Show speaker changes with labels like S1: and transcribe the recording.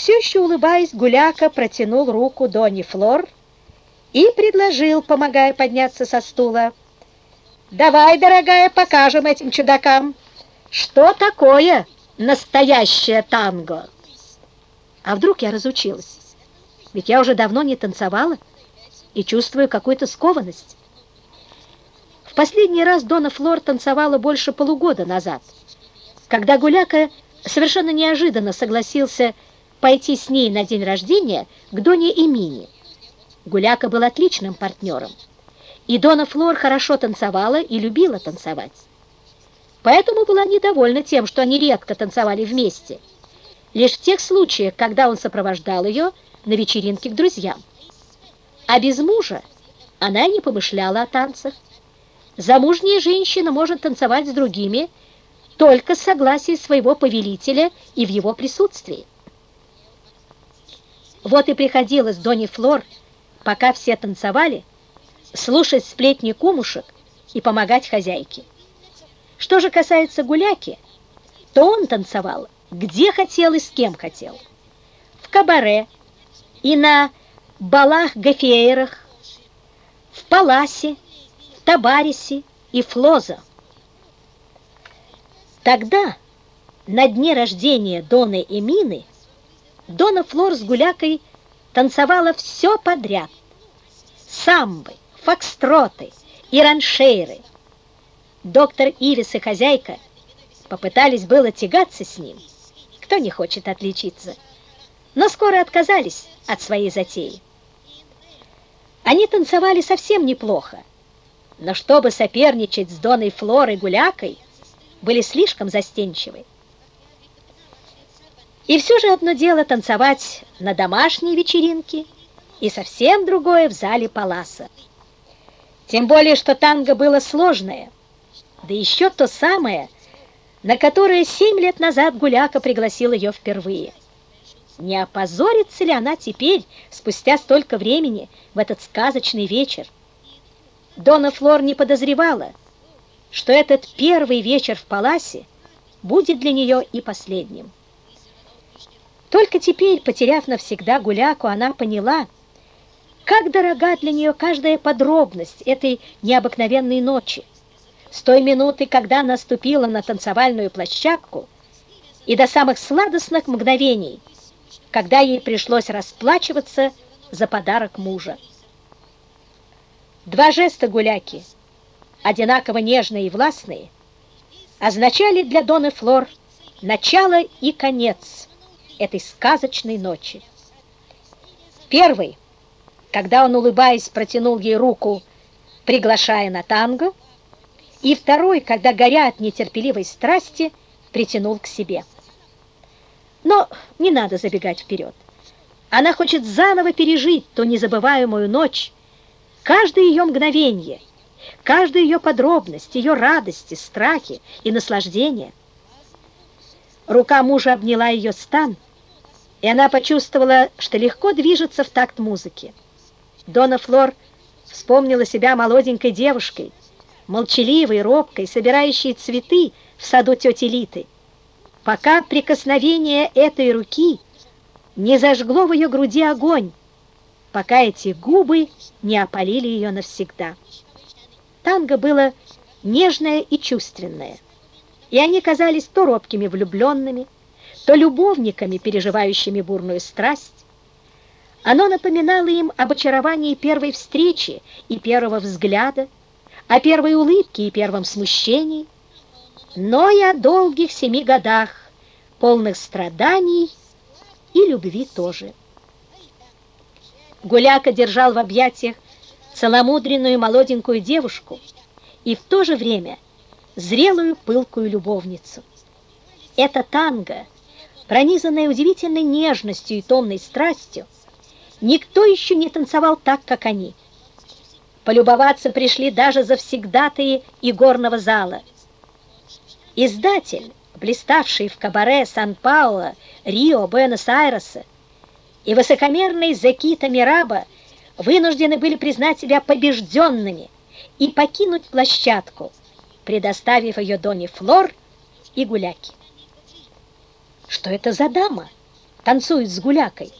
S1: Все еще улыбаясь, Гуляка протянул руку Дони Флор и предложил, помогая подняться со стула. «Давай, дорогая, покажем этим чудакам, что такое настоящее танго!» А вдруг я разучилась? Ведь я уже давно не танцевала и чувствую какую-то скованность. В последний раз Дона Флор танцевала больше полугода назад, когда Гуляка совершенно неожиданно согласился пойти с ней на день рождения к Доне Эмине. Гуляка был отличным партнером, и Дона Флор хорошо танцевала и любила танцевать. Поэтому была недовольна тем, что они редко танцевали вместе, лишь в тех случаях, когда он сопровождал ее на вечеринке к друзьям. А без мужа она не помышляла о танцах. Замужняя женщина может танцевать с другими только с согласия своего повелителя и в его присутствии. Вот и приходилось Доне Флор, пока все танцевали, слушать сплетни кумушек и помогать хозяйке. Что же касается гуляки, то он танцевал где хотел и с кем хотел. В кабаре и на балах-гафеерах, в паласе, в табарисе и флоза. Тогда, на дне рождения Доны и Мины, Дона Флор с Гулякой танцевала все подряд. Самбы, фокстроты и раншейры. Доктор Ирис и хозяйка попытались было тягаться с ним. Кто не хочет отличиться? Но скоро отказались от своей затеи. Они танцевали совсем неплохо, но чтобы соперничать с Доной Флорой Гулякой, были слишком застенчивы. И все же одно дело танцевать на домашней вечеринке, и совсем другое в зале Паласа. Тем более, что танго было сложное, да еще то самое, на которое семь лет назад Гуляка пригласил ее впервые. Не опозорится ли она теперь, спустя столько времени, в этот сказочный вечер? Дона Флор не подозревала, что этот первый вечер в Паласе будет для нее и последним. Только теперь, потеряв навсегда гуляку, она поняла, как дорога для нее каждая подробность этой необыкновенной ночи. С той минуты, когда она ступила на танцевальную площадку, и до самых сладостных мгновений, когда ей пришлось расплачиваться за подарок мужа. Два жеста гуляки, одинаково нежные и властные, означали для Доны Флор начало и конец этой сказочной ночи. Первый, когда он, улыбаясь, протянул ей руку, приглашая на танго, и второй, когда, горя от нетерпеливой страсти, притянул к себе. Но не надо забегать вперед. Она хочет заново пережить ту незабываемую ночь, каждое ее мгновение, каждую ее подробность, ее радости, страхи и наслаждения. Рука мужа обняла ее стан, и она почувствовала, что легко движется в такт музыки. Дона Флор вспомнила себя молоденькой девушкой, молчаливой, робкой, собирающей цветы в саду тети Литы, пока прикосновение этой руки не зажгло в ее груди огонь, пока эти губы не опалили ее навсегда. Танго было нежное и чувственное, и они казались то робкими влюбленными, то любовниками, переживающими бурную страсть. Оно напоминало им об очаровании первой встречи и первого взгляда, о первой улыбке и первом смущении, но и о долгих семи годах, полных страданий и любви тоже. Гуляка держал в объятиях целомудренную молоденькую девушку и в то же время зрелую пылкую любовницу. Это танго — пронизанная удивительной нежностью и томной страстью, никто еще не танцевал так, как они. Полюбоваться пришли даже завсегдатые игорного зала. Издатель, блиставший в кабаре Сан-Пауло, Рио, Буэнос-Айреса, и высокомерный Закита Мираба вынуждены были признать себя побежденными и покинуть площадку, предоставив ее Доне Флор и Гуляки. Что это за дама? танцует с гулякой.